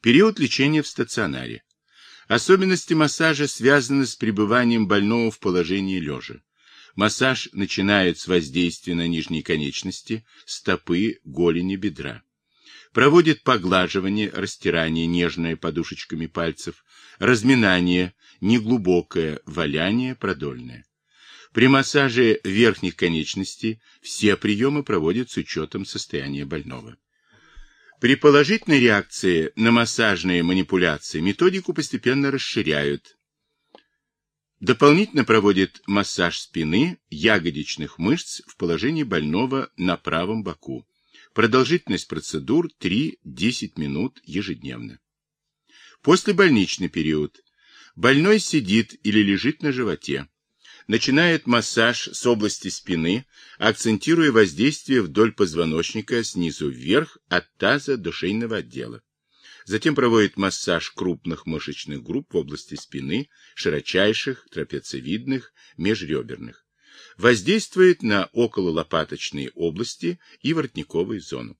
Период лечения в стационаре. Особенности массажа связаны с пребыванием больного в положении лежа. Массаж начинает с воздействия на нижние конечности, стопы, голени, бедра. Проводит поглаживание, растирание нежное подушечками пальцев, разминание, неглубокое, валяние, продольное. При массаже верхних конечностей все приемы проводят с учетом состояния больного. При положительной реакции на массажные манипуляции методику постепенно расширяют. Дополнительно проводит массаж спины, ягодичных мышц в положении больного на правом боку. Продолжительность процедур 3-10 минут ежедневно. После больничный период. Больной сидит или лежит на животе начинает массаж с области спины, акцентируя воздействие вдоль позвоночника снизу вверх от таза до шейного отдела. Затем проводит массаж крупных мышечных групп в области спины, широчайших, трапециевидных, межреберных. Воздействует на окололопаточные области и воротниковую зону.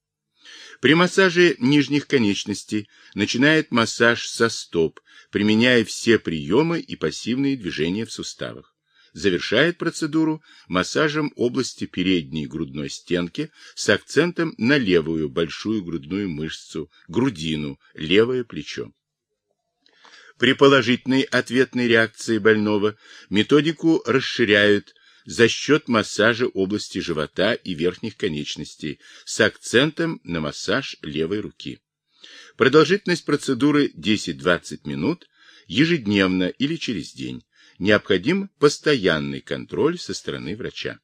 При массаже нижних конечностей начинает массаж со стоп, применяя все приемы и пассивные движения в суставах завершает процедуру массажем области передней грудной стенки с акцентом на левую большую грудную мышцу, грудину, левое плечо. При положительной ответной реакции больного методику расширяют за счет массажа области живота и верхних конечностей с акцентом на массаж левой руки. Продолжительность процедуры 10-20 минут ежедневно или через день необходим постоянный контроль со стороны врача.